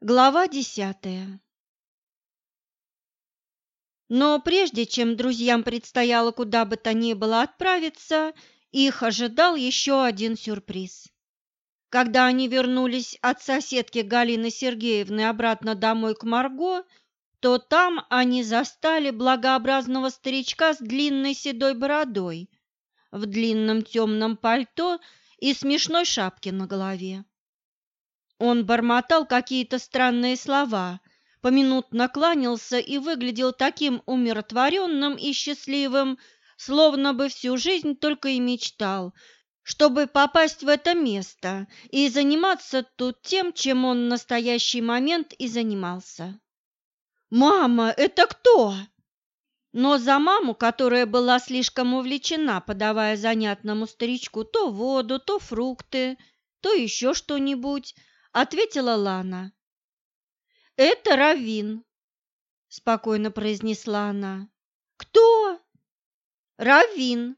Глава десятая Но прежде чем друзьям предстояло куда бы то ни было отправиться, их ожидал еще один сюрприз. Когда они вернулись от соседки Галины Сергеевны обратно домой к Марго, то там они застали благообразного старичка с длинной седой бородой, в длинном темном пальто и смешной шапке на голове. Он бормотал какие-то странные слова, поминутно кланялся и выглядел таким умиротворенным и счастливым, словно бы всю жизнь только и мечтал, чтобы попасть в это место и заниматься тут тем, чем он в настоящий момент и занимался. «Мама, это кто?» Но за маму, которая была слишком увлечена, подавая занятному старичку то воду, то фрукты, то еще что-нибудь, ответила Лана. Это Равин, спокойно произнесла она. Кто? Равин.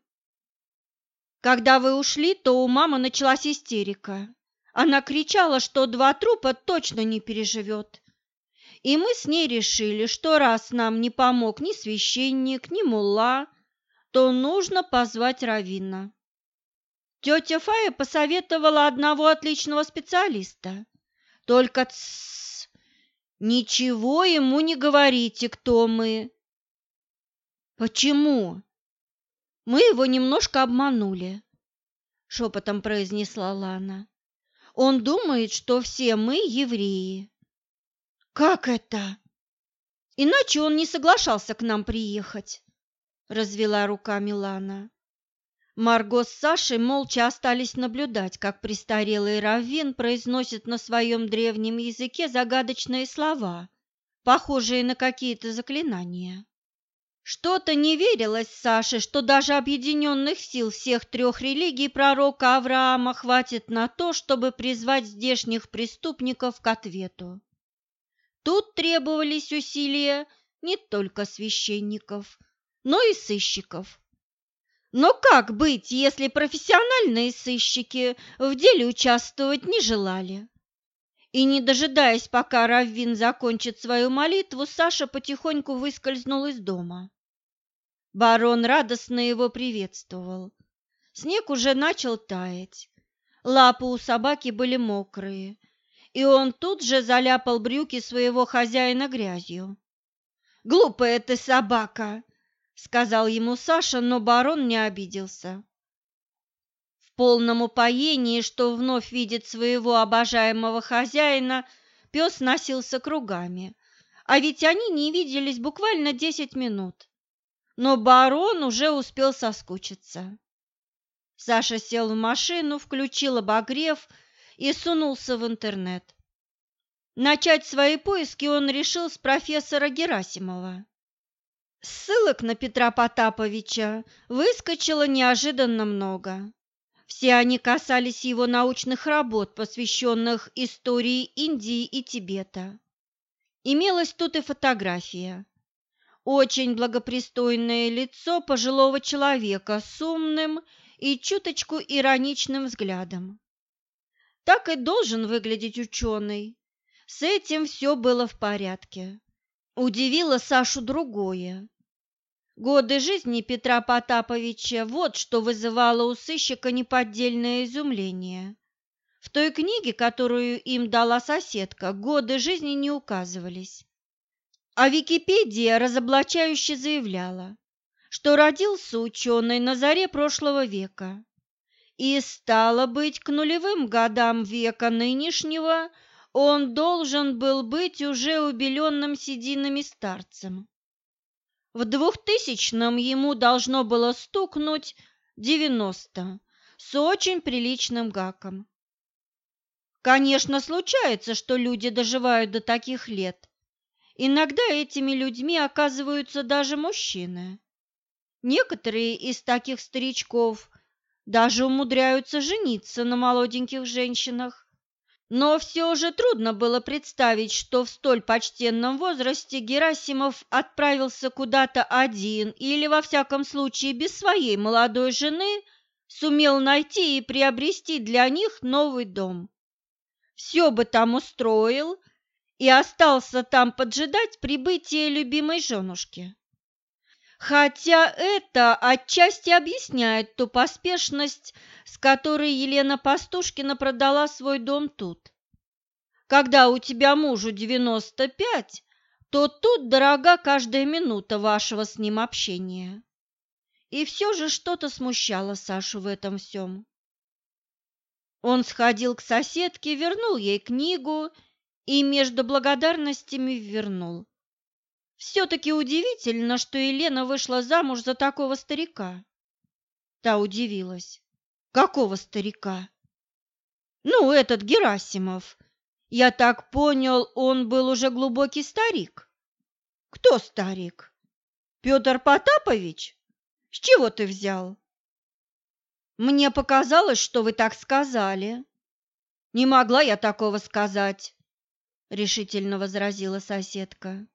Когда вы ушли, то у мамы началась истерика. Она кричала, что два трупа точно не переживет. И мы с ней решили, что раз нам не помог ни священник, ни мулла, то нужно позвать Равина. Тетя Фая посоветовала одного отличного специалиста. Только тссс, ничего ему не говорите, кто мы. Почему? Мы его немножко обманули, шепотом произнесла Лана. Он думает, что все мы евреи. Как это? Иначе он не соглашался к нам приехать, развела руками Лана. Марго с Сашей молча остались наблюдать, как престарелый раввин произносит на своем древнем языке загадочные слова, похожие на какие-то заклинания. Что-то не верилось Саше, что даже объединенных сил всех трех религий пророка Авраама хватит на то, чтобы призвать здешних преступников к ответу. Тут требовались усилия не только священников, но и сыщиков. Но как быть, если профессиональные сыщики в деле участвовать не желали? И не дожидаясь, пока Раввин закончит свою молитву, Саша потихоньку выскользнул из дома. Барон радостно его приветствовал. Снег уже начал таять. Лапы у собаки были мокрые, и он тут же заляпал брюки своего хозяина грязью. «Глупая ты собака!» Сказал ему Саша, но барон не обиделся. В полном упоении, что вновь видит своего обожаемого хозяина, пес носился кругами, а ведь они не виделись буквально десять минут. Но барон уже успел соскучиться. Саша сел в машину, включил обогрев и сунулся в интернет. Начать свои поиски он решил с профессора Герасимова. Ссылок на Петра Потаповича выскочило неожиданно много. Все они касались его научных работ, посвященных истории Индии и Тибета. Имелась тут и фотография. Очень благопристойное лицо пожилого человека с умным и чуточку ироничным взглядом. Так и должен выглядеть ученый. С этим все было в порядке. Удивило Сашу другое. Годы жизни Петра Потаповича вот что вызывало у сыщика неподдельное изумление. В той книге, которую им дала соседка, годы жизни не указывались. А Википедия разоблачающе заявляла, что родился ученый на заре прошлого века. И стало быть, к нулевым годам века нынешнего – он должен был быть уже убеленным сединами старцем. В двухтысячном ему должно было стукнуть девяносто с очень приличным гаком. Конечно, случается, что люди доживают до таких лет. Иногда этими людьми оказываются даже мужчины. Некоторые из таких старичков даже умудряются жениться на молоденьких женщинах. Но все же трудно было представить, что в столь почтенном возрасте Герасимов отправился куда-то один или, во всяком случае, без своей молодой жены, сумел найти и приобрести для них новый дом. Все бы там устроил и остался там поджидать прибытия любимой женушки. Хотя это отчасти объясняет ту поспешность, с которой Елена Пастушкина продала свой дом тут. Когда у тебя мужу девяносто пять, то тут дорога каждая минута вашего с ним общения. И все же что-то смущало Сашу в этом всем. Он сходил к соседке, вернул ей книгу и между благодарностями вернул. Все-таки удивительно, что Елена вышла замуж за такого старика. Та удивилась. Какого старика? Ну, этот Герасимов. Я так понял, он был уже глубокий старик. Кто старик? Петр Потапович? С чего ты взял? Мне показалось, что вы так сказали. Не могла я такого сказать, решительно возразила соседка.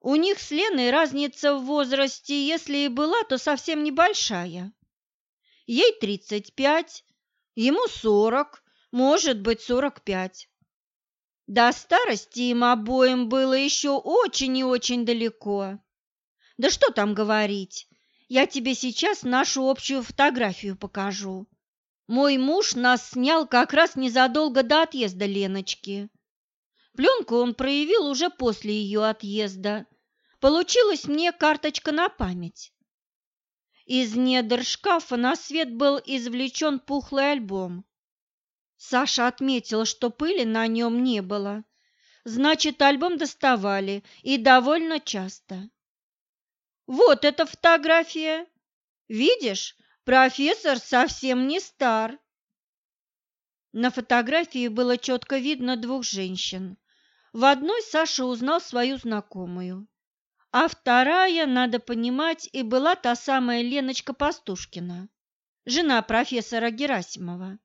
У них с Леной разница в возрасте, если и была, то совсем небольшая. Ей тридцать пять, ему сорок, может быть, сорок пять. До старости им обоим было еще очень и очень далеко. Да что там говорить, я тебе сейчас нашу общую фотографию покажу. Мой муж нас снял как раз незадолго до отъезда Леночки. Пленку он проявил уже после ее отъезда. Получилась мне карточка на память. Из недр шкафа на свет был извлечен пухлый альбом. Саша отметил, что пыли на нем не было. Значит, альбом доставали и довольно часто. Вот эта фотография. Видишь, профессор совсем не стар. На фотографии было четко видно двух женщин. В одной Саша узнал свою знакомую, а вторая, надо понимать, и была та самая Леночка Пастушкина, жена профессора Герасимова.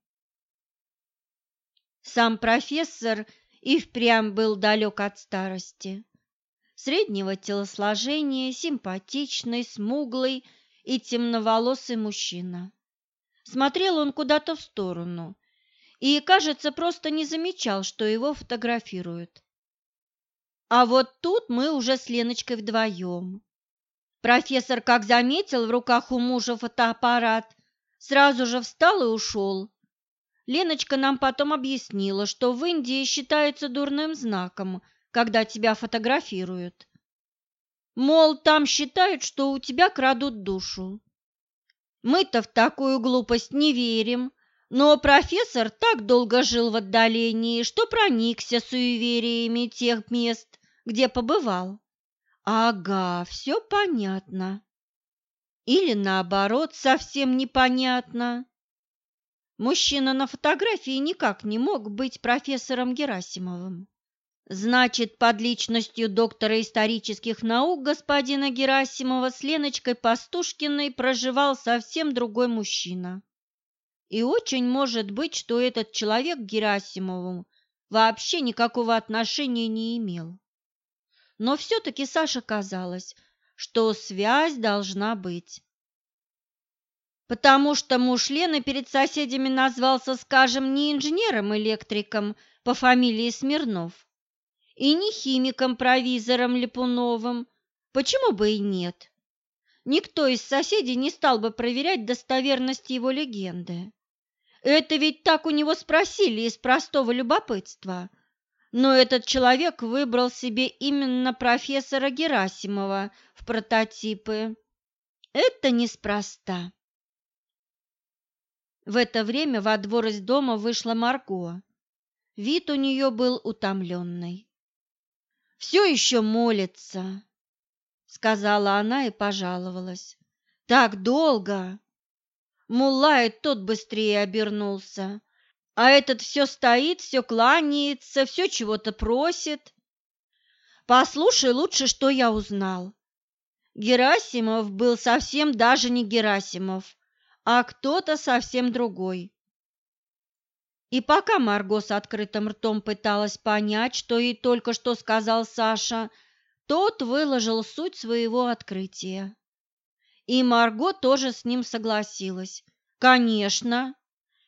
Сам профессор и впрямь был далек от старости. Среднего телосложения, симпатичный, смуглый и темноволосый мужчина. Смотрел он куда-то в сторону и, кажется, просто не замечал, что его фотографируют. А вот тут мы уже с Леночкой вдвоем. Профессор, как заметил в руках у мужа фотоаппарат, сразу же встал и ушел. Леночка нам потом объяснила, что в Индии считается дурным знаком, когда тебя фотографируют. Мол, там считают, что у тебя крадут душу. Мы-то в такую глупость не верим, но профессор так долго жил в отдалении, что проникся суевериями тех мест, где побывал. Ага, все понятно. Или наоборот, совсем непонятно. Мужчина на фотографии никак не мог быть профессором Герасимовым. Значит, под личностью доктора исторических наук господина Герасимова с Леночкой Пастушкиной проживал совсем другой мужчина. И очень может быть, что этот человек к Герасимову вообще никакого отношения не имел но все-таки Саше казалось, что связь должна быть. Потому что муж Лены перед соседями назвался, скажем, не инженером-электриком по фамилии Смирнов и не химиком-провизором Липуновым, почему бы и нет? Никто из соседей не стал бы проверять достоверность его легенды. Это ведь так у него спросили из простого любопытства – но этот человек выбрал себе именно профессора Герасимова в прототипы. Это неспроста. В это время во двор из дома вышла Марго. Вид у нее был утомленный. «Все еще молится», — сказала она и пожаловалась. «Так долго!» Мулла и тот быстрее обернулся. А этот все стоит, все кланяется, все чего-то просит. Послушай лучше, что я узнал. Герасимов был совсем даже не Герасимов, а кто-то совсем другой. И пока Марго с открытым ртом пыталась понять, что ей только что сказал Саша, тот выложил суть своего открытия. И Марго тоже с ним согласилась. Конечно,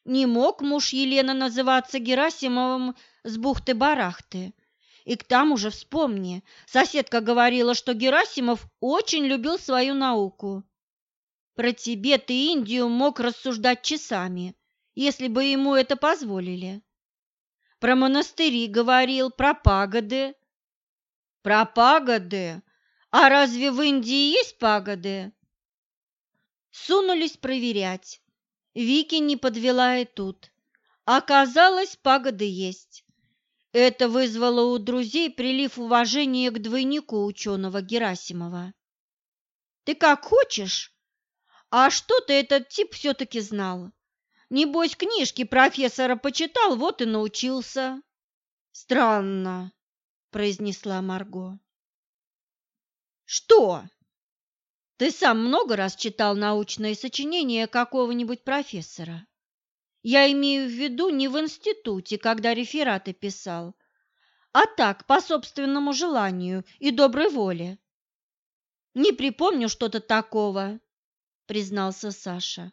не мог муж Елены называться Герасимовым с бухты-барахты, И к тому же вспомни, соседка говорила, что Герасимов очень любил свою науку. Про Тибет и Индию мог рассуждать часами, если бы ему это позволили. Про монастыри говорил, про пагоды. Про пагоды? А разве в Индии есть пагоды? Сунулись проверять. Вики не подвела и тут. Оказалось, пагоды есть. Это вызвало у друзей прилив уважения к двойнику ученого Герасимова. «Ты как хочешь? А что ты этот тип все-таки знал? Небось, книжки профессора почитал, вот и научился». «Странно», – произнесла Марго. «Что?» «Ты сам много раз читал научные сочинения какого-нибудь профессора?» Я имею в виду не в институте, когда рефераты писал, а так, по собственному желанию и доброй воле. Не припомню что-то такого, признался Саша.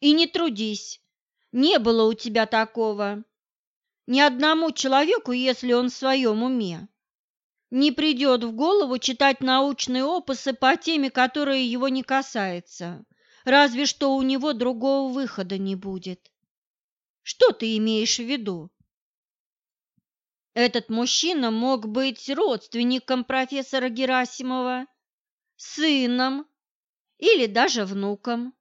И не трудись, не было у тебя такого. Ни одному человеку, если он в своем уме, не придет в голову читать научные опусы по теме, которая его не касается, разве что у него другого выхода не будет. Что ты имеешь в виду? Этот мужчина мог быть родственником профессора Герасимова, сыном или даже внуком.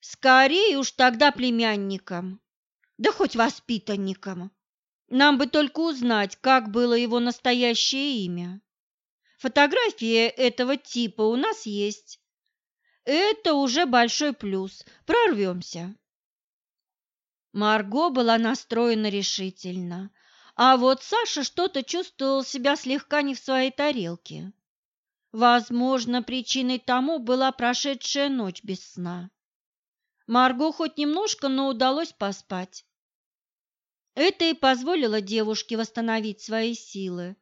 Скорее уж тогда племянником, да хоть воспитанником. Нам бы только узнать, как было его настоящее имя. Фотография этого типа у нас есть. Это уже большой плюс. Прорвемся. Марго была настроена решительно, а вот Саша что-то чувствовал себя слегка не в своей тарелке. Возможно, причиной тому была прошедшая ночь без сна. Марго хоть немножко, но удалось поспать. Это и позволило девушке восстановить свои силы,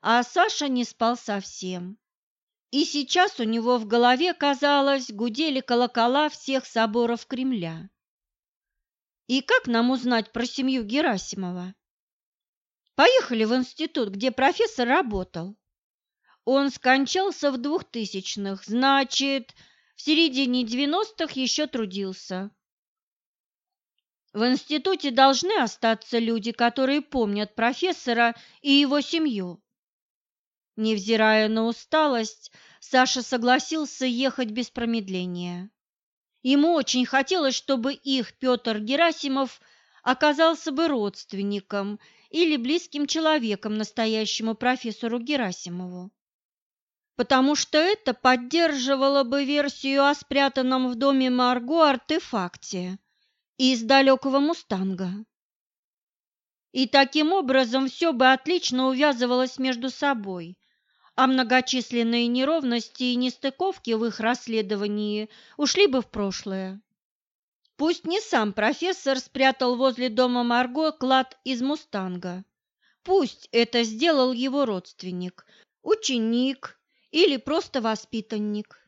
а Саша не спал совсем. И сейчас у него в голове, казалось, гудели колокола всех соборов Кремля. И как нам узнать про семью Герасимова? Поехали в институт, где профессор работал. Он скончался в двухтысячных, значит, в середине девяностых еще трудился. В институте должны остаться люди, которые помнят профессора и его семью. Невзирая на усталость, Саша согласился ехать без промедления. Ему очень хотелось, чтобы их Петр Герасимов оказался бы родственником или близким человеком настоящему профессору Герасимову. Потому что это поддерживало бы версию о спрятанном в доме Марго артефакте из далекого «Мустанга». И таким образом все бы отлично увязывалось между собой, а многочисленные неровности и нестыковки в их расследовании ушли бы в прошлое. Пусть не сам профессор спрятал возле дома Марго клад из «Мустанга». Пусть это сделал его родственник, ученик или просто воспитанник.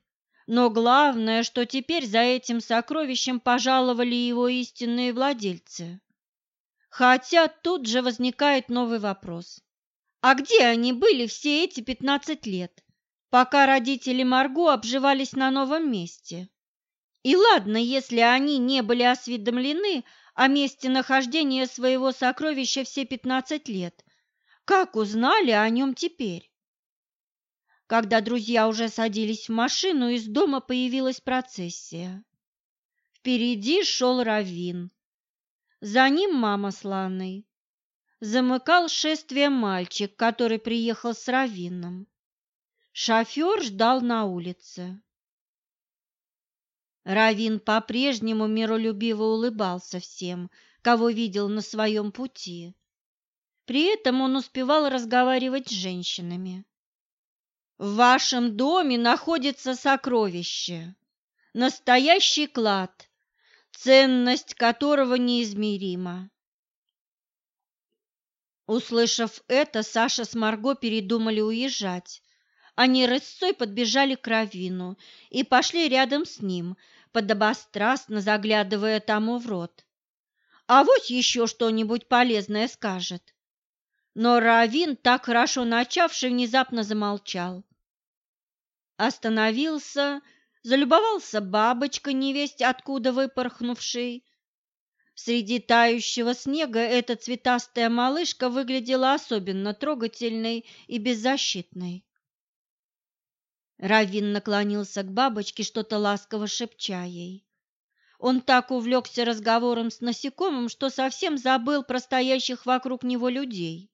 Но главное, что теперь за этим сокровищем пожаловали его истинные владельцы. Хотя тут же возникает новый вопрос. А где они были все эти пятнадцать лет, пока родители Марго обживались на новом месте? И ладно, если они не были осведомлены о месте нахождения своего сокровища все пятнадцать лет, как узнали о нем теперь? Когда друзья уже садились в машину, из дома появилась процессия. Впереди шел Равин. За ним мама с Ланой замыкал шествие мальчик, который приехал с Равином. Шофер ждал на улице. Равин по-прежнему миролюбиво улыбался всем, кого видел на своем пути. При этом он успевал разговаривать с женщинами. «В вашем доме находится сокровище, настоящий клад, ценность которого неизмерима. Услышав это, Саша с Марго передумали уезжать. Они рысцой подбежали к Равину и пошли рядом с ним, подобострастно заглядывая тому в рот. А вот еще что-нибудь полезное скажет. Но Равин, так хорошо начавший, внезапно замолчал. Остановился, залюбовался бабочкой, невесть откуда выпорхнувшей. Среди тающего снега эта цветастая малышка выглядела особенно трогательной и беззащитной. Равин наклонился к бабочке, что-то ласково шепча ей. Он так увлекся разговором с насекомым, что совсем забыл про стоящих вокруг него людей.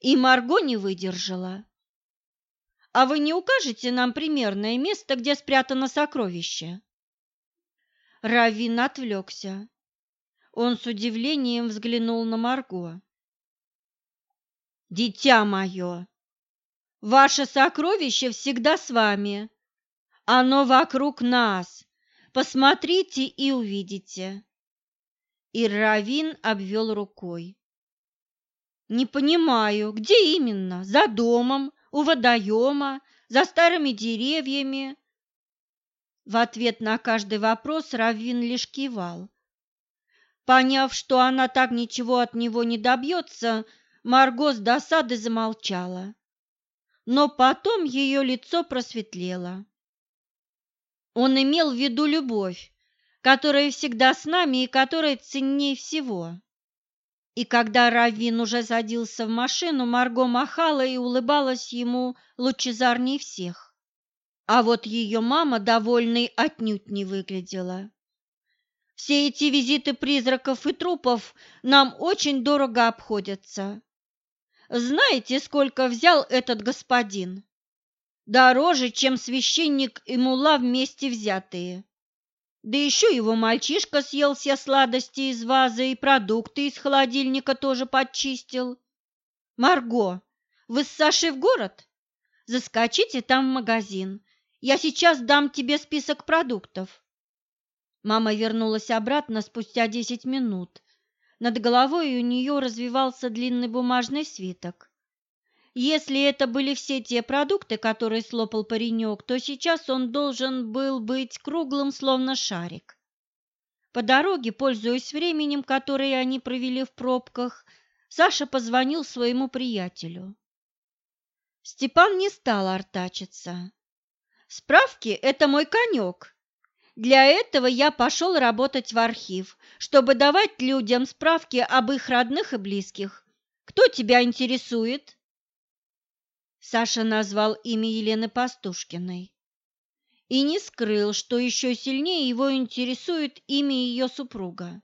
И Марго не выдержала. «А вы не укажете нам примерное место, где спрятано сокровище?» Равин отвлекся. Он с удивлением взглянул на Марго. «Дитя мое, ваше сокровище всегда с вами. Оно вокруг нас, Посмотрите и увидите. И Равин обвел рукой. Не понимаю, где именно? За домом, у водоема, за старыми деревьями? В ответ на каждый вопрос Равин лишь кивал. Поняв, что она так ничего от него не добьется, Марго с досады замолчала. Но потом ее лицо просветлело. Он имел в виду любовь, которая всегда с нами и которая ценнее всего. И когда Равин уже садился в машину, Марго махала и улыбалась ему лучезарней всех. А вот ее мама, довольной, отнюдь не выглядела. Все эти визиты призраков и трупов нам очень дорого обходятся. Знаете, сколько взял этот господин? дороже, чем священник и мула вместе взятые. Да еще его мальчишка съел все сладости из вазы и продукты из холодильника тоже подчистил. Марго, вы с Сашей в город? Заскочите там в магазин. Я сейчас дам тебе список продуктов. Мама вернулась обратно спустя десять минут. Над головой у нее развивался длинный бумажный свиток. Если это были все те продукты, которые слопал паренек, то сейчас он должен был быть круглым, словно шарик. По дороге, пользуясь временем, которое они провели в пробках, Саша позвонил своему приятелю. Степан не стал артачиться. «Справки – это мой конек. Для этого я пошел работать в архив, чтобы давать людям справки об их родных и близких. Кто тебя интересует?» Саша назвал имя Елены Пастушкиной и не скрыл, что еще сильнее его интересует имя ее супруга.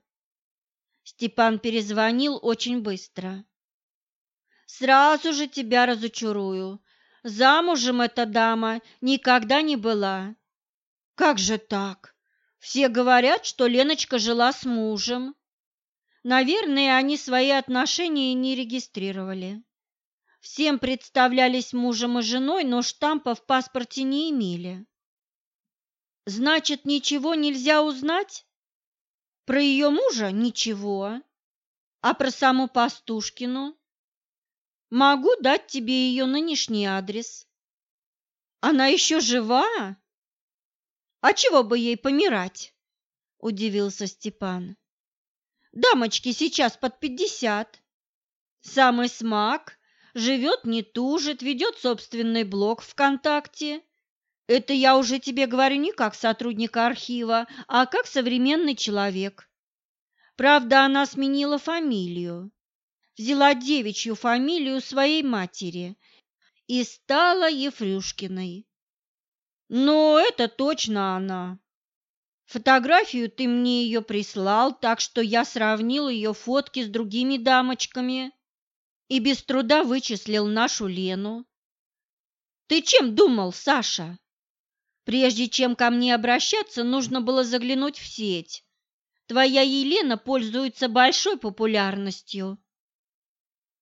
Степан перезвонил очень быстро. «Сразу же тебя разочарую. Замужем эта дама никогда не была». «Как же так? Все говорят, что Леночка жила с мужем». Наверное, они свои отношения не регистрировали. Всем представлялись мужем и женой, но штампа в паспорте не имели. Значит, ничего нельзя узнать? Про ее мужа ничего. А про саму Пастушкину? Могу дать тебе ее нынешний адрес. Она еще жива? А чего бы ей помирать? Удивился Степан. Дамочки сейчас под пятьдесят. Самый смак живет, не тужит, ведет собственный блог ВКонтакте. Это я уже тебе говорю не как сотрудник архива, а как современный человек. Правда, она сменила фамилию, взяла девичью фамилию своей матери и стала Ефрюшкиной. Но это точно она. Фотографию ты мне ее прислал, так что я сравнил ее фотки с другими дамочками и без труда вычислил нашу Лену. Ты чем думал, Саша? Прежде чем ко мне обращаться, нужно было заглянуть в сеть. Твоя Елена пользуется большой популярностью.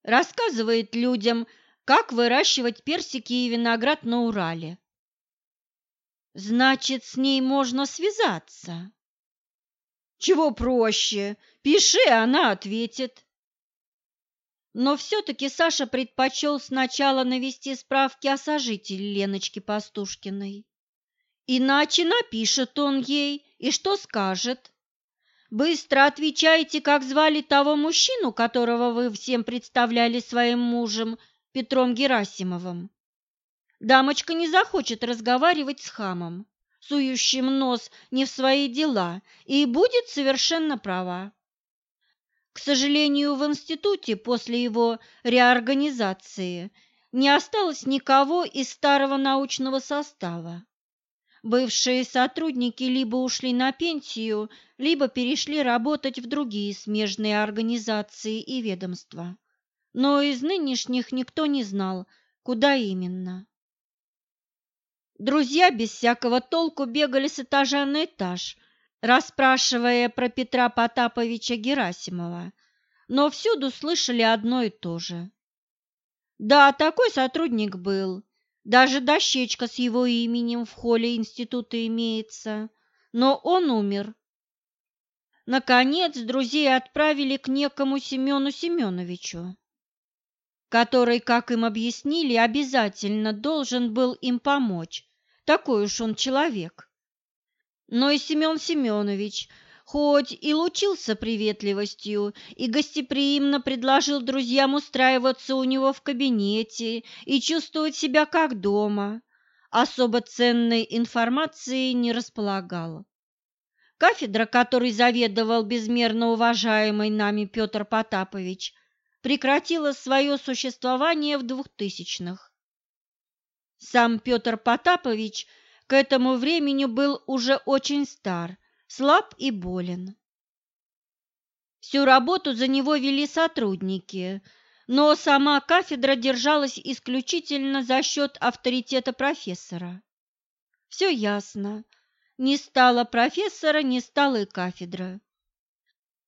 Рассказывает людям, как выращивать персики и виноград на Урале. Значит, с ней можно связаться. Чего проще? Пиши, она ответит. Но все-таки Саша предпочел сначала навести справки о сожителе Леночки Пастушкиной. Иначе напишет он ей и что скажет. Быстро отвечайте, как звали того мужчину, которого вы всем представляли своим мужем, Петром Герасимовым. Дамочка не захочет разговаривать с хамом, сующим нос не в свои дела, и будет совершенно права. К сожалению, в институте после его реорганизации не осталось никого из старого научного состава. Бывшие сотрудники либо ушли на пенсию, либо перешли работать в другие смежные организации и ведомства. Но из нынешних никто не знал, куда именно. Друзья без всякого толку бегали с этажа на этаж, расспрашивая про Петра Потаповича Герасимова, но всюду слышали одно и то же. Да, такой сотрудник был, даже дощечка с его именем в холле института имеется, но он умер. Наконец, друзей отправили к некому Семену Семеновичу, который, как им объяснили, обязательно должен был им помочь, такой уж он человек. Но и Семен Семенович хоть и лучился приветливостью и гостеприимно предложил друзьям устраиваться у него в кабинете и чувствовать себя как дома, особо ценной информацией не располагал. Кафедра, которой заведовал безмерно уважаемый нами Петр Потапович, прекратила свое существование в двухтысячных. Сам Петр Потапович к этому времени был уже очень стар слаб и болен. Всю работу за него вели сотрудники, но сама кафедра держалась исключительно за счет авторитета профессора. Все ясно. Не стало профессора, не стала и кафедра.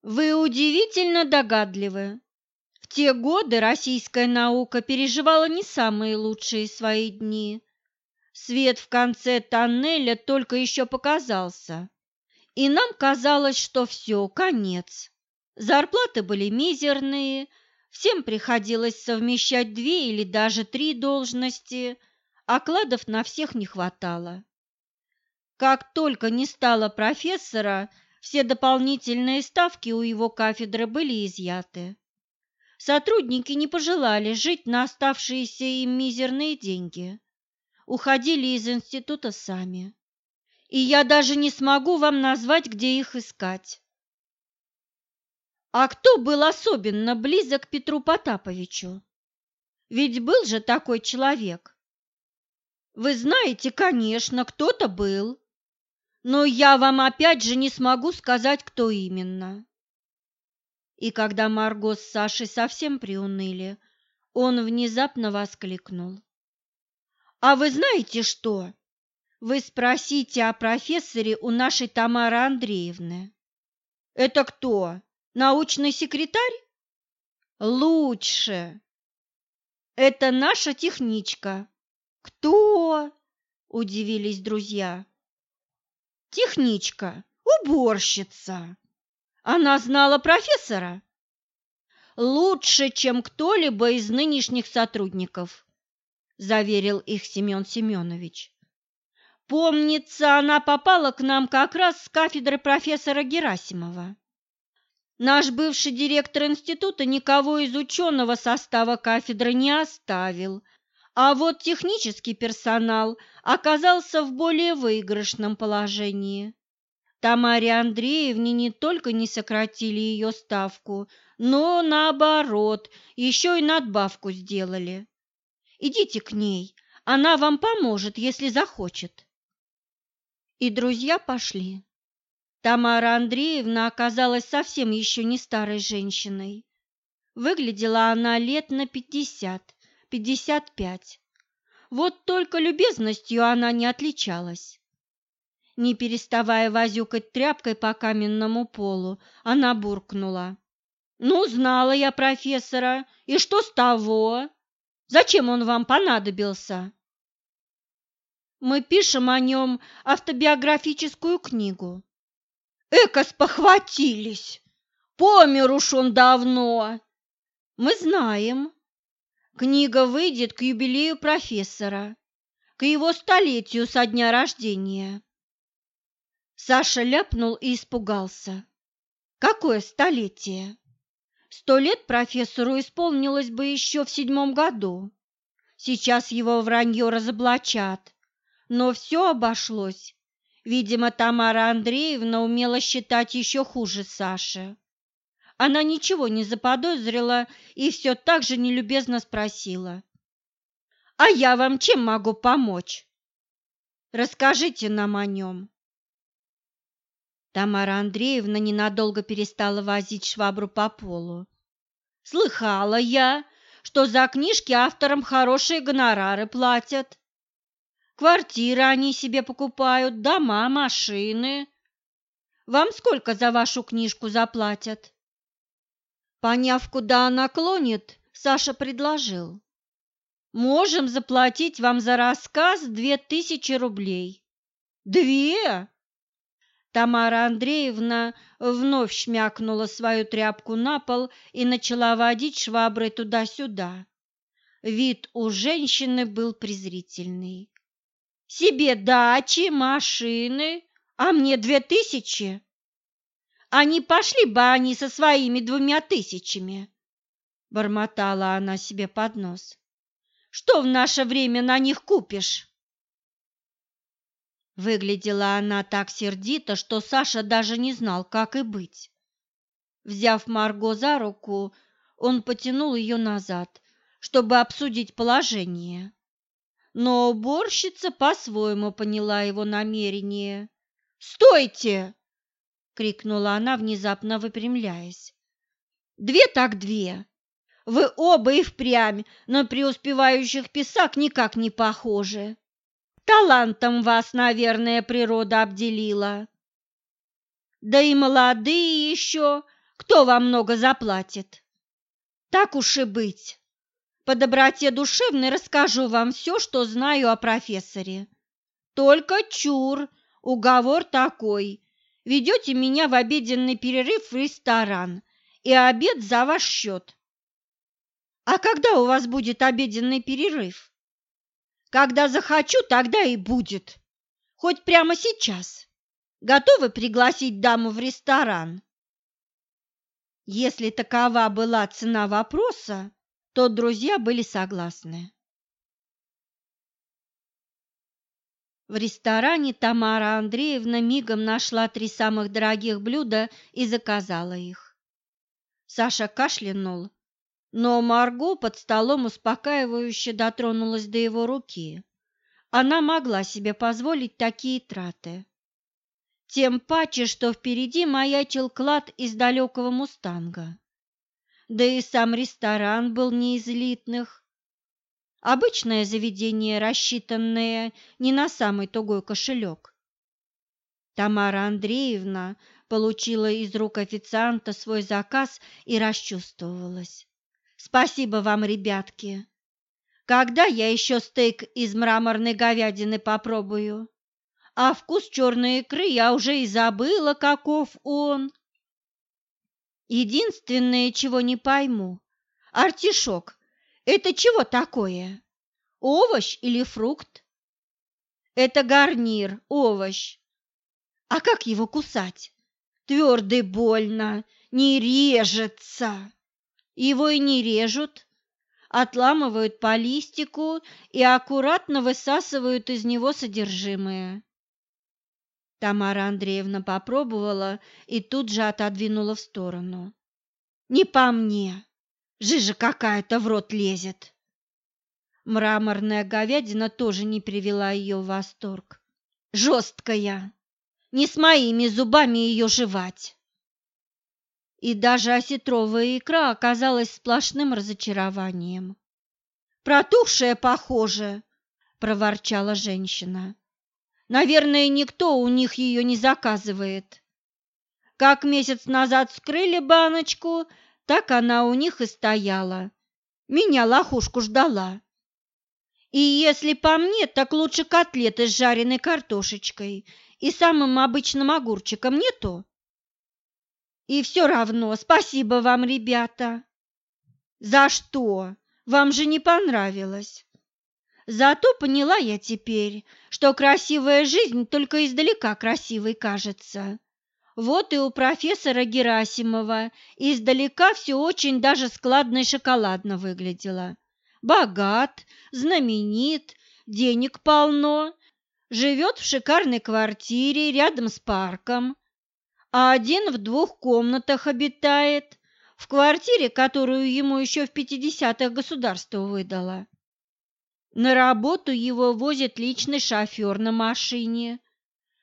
Вы удивительно догадливы. В те годы российская наука переживала не самые лучшие свои дни. Свет в конце тоннеля только еще показался и нам казалось, что все, конец. Зарплаты были мизерные, всем приходилось совмещать две или даже три должности, окладов на всех не хватало. Как только не стало профессора, все дополнительные ставки у его кафедры были изъяты. Сотрудники не пожелали жить на оставшиеся им мизерные деньги. Уходили из института сами и я даже не смогу вам назвать, где их искать. А кто был особенно близок к Петру Потаповичу? Ведь был же такой человек. Вы знаете, конечно, кто-то был, но я вам опять же не смогу сказать, кто именно. И когда Марго с Сашей совсем приуныли, он внезапно воскликнул. «А вы знаете что? Вы спросите о профессоре у нашей Тамары Андреевны. Это кто? Научный секретарь? Лучше. Это наша техничка. Кто? Удивились друзья. Техничка, уборщица. Она знала профессора? Лучше, чем кто-либо из нынешних сотрудников, заверил их Семен Семенович. Помнится, она попала к нам как раз с кафедры профессора Герасимова. Наш бывший директор института никого из ученого состава кафедры не оставил, а вот технический персонал оказался в более выигрышном положении. Тамаре Андреевне не только не сократили ее ставку, но, наоборот, еще и надбавку сделали. Идите к ней, она вам поможет, если захочет. И друзья пошли. Тамара Андреевна оказалась совсем еще не старой женщиной. Выглядела она лет на пятьдесят, пятьдесят пять. Вот только любезностью она не отличалась. Не переставая возюкать тряпкой по каменному полу, она буркнула. «Ну, знала я профессора, и что с того? Зачем он вам понадобился?» Мы пишем о нем автобиографическую книгу. Эко спохватились! Помер уж он давно. Мы знаем. Книга выйдет к юбилею профессора, к его столетию со дня рождения. Саша ляпнул и испугался. Какое столетие? Сто лет профессору исполнилось бы еще в седьмом году. Сейчас его вранье разоблачат. Но все обошлось. Видимо, Тамара Андреевна умела считать еще хуже Саши. Она ничего не заподозрила и все так же нелюбезно спросила. «А я вам чем могу помочь? Расскажите нам о нем». Тамара Андреевна ненадолго перестала возить швабру по полу. «Слыхала я, что за книжки авторам хорошие гонорары платят. Квартиры они себе покупают, дома, машины. Вам сколько за вашу книжку заплатят?» Поняв, куда она клонит, Саша предложил. «Можем заплатить вам за рассказ две тысячи рублей». «Две?» Тамара Андреевна вновь шмякнула свою тряпку на пол и начала водить шваброй туда-сюда. Вид у женщины был презрительный. «Себе дачи, машины, а мне две тысячи? А не пошли бы они со своими двумя тысячами?» Бормотала она себе под нос. «Что в наше время на них купишь?» Выглядела она так сердито, что Саша даже не знал, как и быть. Взяв Марго за руку, он потянул ее назад, чтобы обсудить положение. Но уборщица по-своему поняла его намерение. «Стойте!» — крикнула она, внезапно выпрямляясь. «Две так две! Вы оба и впрямь на преуспевающих писак никак не похожи!» Талантом вас, наверное, природа обделила. Да и молодые еще, кто вам много заплатит? Так уж и быть. По доброте душевной расскажу вам все, что знаю о профессоре. Только чур, уговор такой. Ведете меня в обеденный перерыв в ресторан, и обед за ваш счет. А когда у вас будет обеденный перерыв? Когда захочу, тогда и будет. Хоть прямо сейчас. Готовы пригласить даму в ресторан? Если такова была цена вопроса, то друзья были согласны. В ресторане Тамара Андреевна мигом нашла три самых дорогих блюда и заказала их. Саша кашлянул но Марго под столом успокаивающе дотронулась до его руки. Она могла себе позволить такие траты. Тем паче, что впереди маячил клад из далекого «Мустанга». Да и сам ресторан был не из элитных. Обычное заведение, рассчитанное не на самый тугой кошелек. Тамара Андреевна получила из рук официанта свой заказ и расчувствовалась. Спасибо вам, ребятки. Когда я еще стейк из мраморной говядины попробую? А вкус черной икры я уже и забыла, каков он. Единственное, чего не пойму, артишок – это чего такое? Овощ или фрукт? Это гарнир, овощ. А как его кусать? Твердый больно, не режется. Его и не режут, отламывают по листику и аккуратно высасывают из него содержимое. Тамара Андреевна попробовала и тут же отодвинула в сторону. «Не по мне! Жижа какая-то в рот лезет!» Мраморная говядина тоже не привела ее в восторг. «Жесткая! Не с моими зубами ее жевать!» И даже осетровая икра оказалась сплошным разочарованием. «Протухшая, похоже!» – проворчала женщина. «Наверное, никто у них ее не заказывает. Как месяц назад скрыли баночку, так она у них и стояла. Меня лохушку ждала. И если по мне, так лучше котлеты с жареной картошечкой и самым обычным огурчиком, не то?» И все равно спасибо вам, ребята. За что? Вам же не понравилось. Зато поняла я теперь, что красивая жизнь только издалека красивой кажется. Вот и у профессора Герасимова издалека все очень даже складно и шоколадно выглядело. Богат, знаменит, денег полно, живет в шикарной квартире рядом с парком, а один в двух комнатах обитает, в квартире, которую ему еще в пятидесятых государство выдало. На работу его возит личный шофер на машине.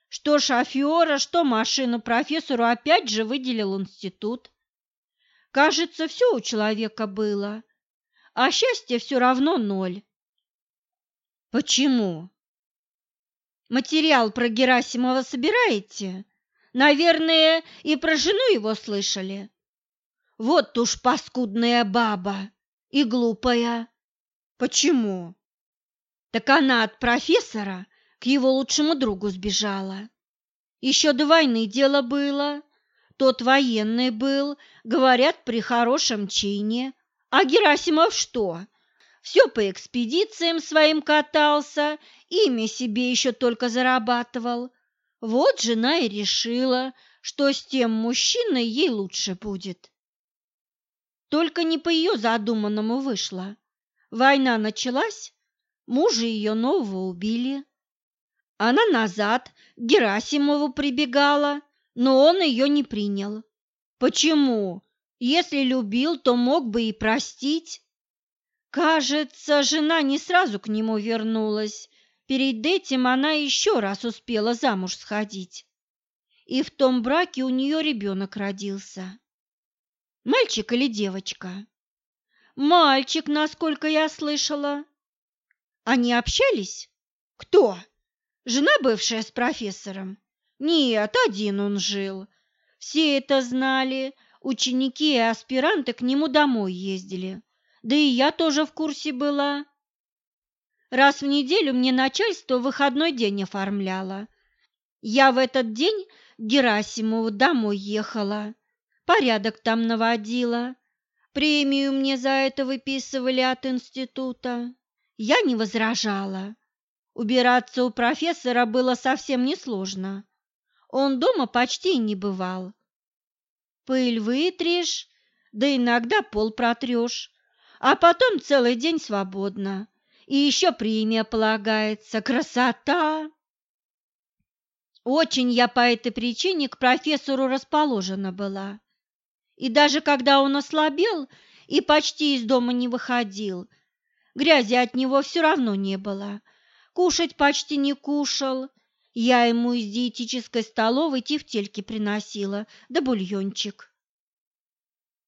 Что шофера, что машину профессору опять же выделил институт. Кажется, все у человека было, а счастье все равно ноль. Почему? Материал про Герасимова собираете? Наверное, и про жену его слышали. Вот уж паскудная баба и глупая. Почему? Так она от профессора к его лучшему другу сбежала. Еще до войны дело было. Тот военный был, говорят, при хорошем чине. А Герасимов что? Все по экспедициям своим катался, имя себе еще только зарабатывал. Вот жена и решила, что с тем мужчиной ей лучше будет. Только не по ее задуманному вышло. Война началась, мужа ее нового убили. Она назад к Герасимову прибегала, но он ее не принял. Почему? Если любил, то мог бы и простить. Кажется, жена не сразу к нему вернулась. Перед этим она еще раз успела замуж сходить. И в том браке у нее ребенок родился. Мальчик или девочка? Мальчик, насколько я слышала. Они общались? Кто? Жена бывшая с профессором? Нет, один он жил. Все это знали. Ученики и аспиранты к нему домой ездили. Да и я тоже в курсе была. Раз в неделю мне начальство выходной день оформляло. Я в этот день Герасимову домой ехала, порядок там наводила. Премию мне за это выписывали от института. Я не возражала. Убираться у профессора было совсем несложно. Он дома почти не бывал. Пыль вытрешь, да иногда пол протрешь а потом целый день свободно. И еще премия полагается. Красота! Очень я по этой причине к профессору расположена была. И даже когда он ослабел и почти из дома не выходил, грязи от него все равно не было. Кушать почти не кушал. Я ему из диетической столовой тефтельки приносила, да бульончик.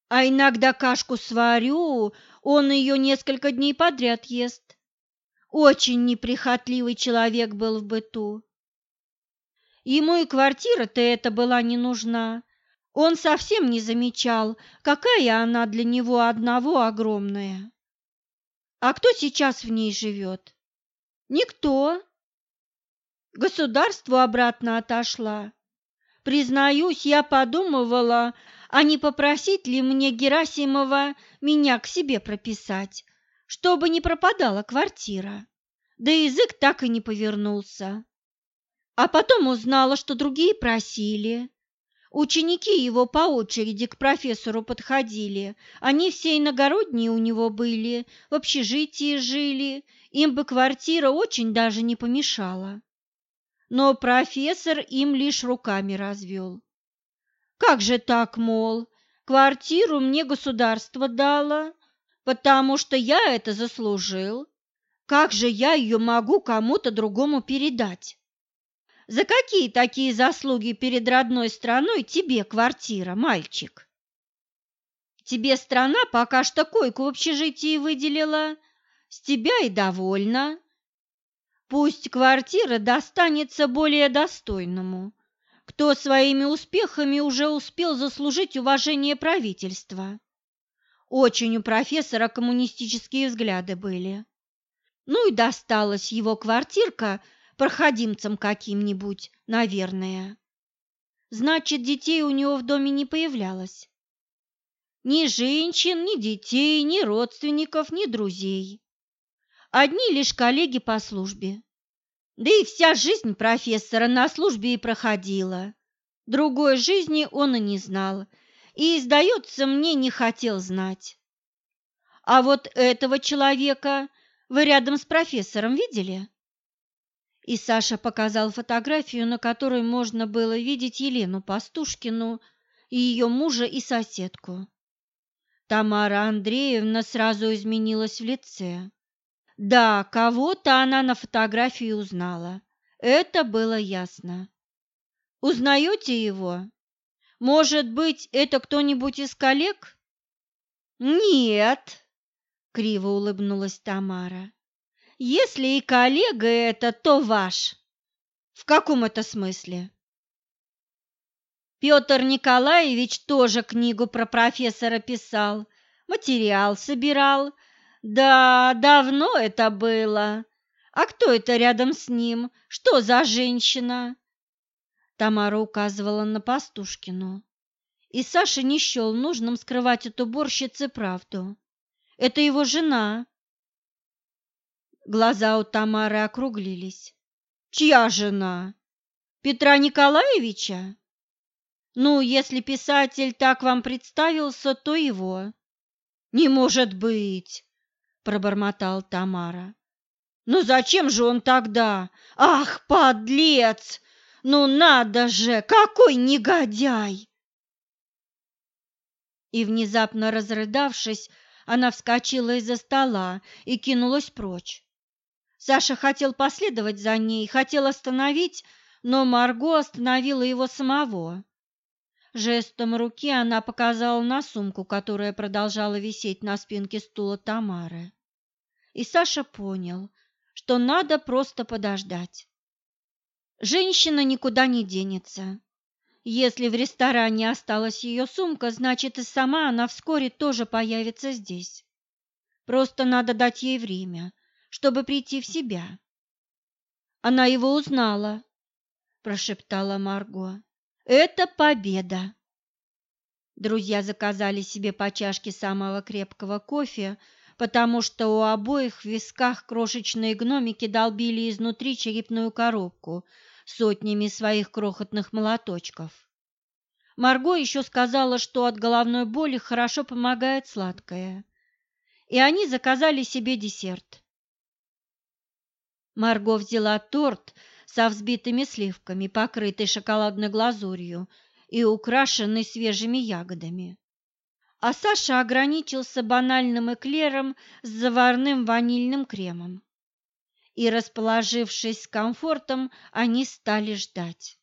А иногда кашку сварю, он ее несколько дней подряд ест. Очень неприхотливый человек был в быту. Ему и квартира-то эта была не нужна. Он совсем не замечал, какая она для него одного огромная. А кто сейчас в ней живет? Никто. Государству обратно отошла. Признаюсь, я подумывала, а не попросить ли мне Герасимова меня к себе прописать, чтобы не пропадала квартира. Да язык так и не повернулся. А потом узнала, что другие просили. Ученики его по очереди к профессору подходили. Они все иногородние у него были, в общежитии жили. Им бы квартира очень даже не помешала. Но профессор им лишь руками развел. Как же так, мол, квартиру мне государство дало, потому что я это заслужил. Как же я ее могу кому-то другому передать? За какие такие заслуги перед родной страной тебе квартира, мальчик? Тебе страна пока что койку в общежитии выделила, с тебя и довольна. Пусть квартира достанется более достойному, кто своими успехами уже успел заслужить уважение правительства. Очень у профессора коммунистические взгляды были. Ну и досталась его квартирка проходимцам каким-нибудь, наверное. Значит, детей у него в доме не появлялось. Ни женщин, ни детей, ни родственников, ни друзей. Одни лишь коллеги по службе. Да и вся жизнь профессора на службе и проходила. Другой жизни он и не знал, и, сдается мне, не хотел знать. А вот этого человека вы рядом с профессором видели? И Саша показал фотографию, на которой можно было видеть Елену Пастушкину и ее мужа и соседку. Тамара Андреевна сразу изменилась в лице. Да, кого-то она на фотографии узнала. Это было ясно. Узнаете его? Может быть, это кто-нибудь из коллег? Нет, криво улыбнулась Тамара. Если и коллега это, то ваш. В каком это смысле? Петр Николаевич тоже книгу про профессора писал, материал собирал. Да, давно это было. А кто это рядом с ним? Что за женщина? Тамара указывала на Пастушкину. И Саша не счел нужным скрывать от уборщицы правду. Это его жена. Глаза у Тамары округлились. Чья жена? Петра Николаевича? Ну, если писатель так вам представился, то его. Не может быть, пробормотал Тамара. Ну зачем же он тогда? Ах, подлец! Ну надо же, какой негодяй! И внезапно разрыдавшись, она вскочила из-за стола и кинулась прочь. Саша хотел последовать за ней, хотел остановить, но Марго остановила его самого. Жестом руки она показала на сумку, которая продолжала висеть на спинке стула Тамары. И Саша понял, что надо просто подождать. Женщина никуда не денется. Если в ресторане осталась ее сумка, значит и сама она вскоре тоже появится здесь. Просто надо дать ей время, чтобы прийти в себя. Она его узнала, прошептала Марго. Это победа. Друзья заказали себе по чашке самого крепкого кофе, потому что у обоих в висках крошечные гномики долбили изнутри черепную коробку сотнями своих крохотных молоточков. Марго еще сказала, что от головной боли хорошо помогает сладкое, и они заказали себе десерт. Марго взяла торт со взбитыми сливками, покрытый шоколадной глазурью и украшенный свежими ягодами а Саша ограничился банальным эклером с заварным ванильным кремом. И, расположившись с комфортом, они стали ждать.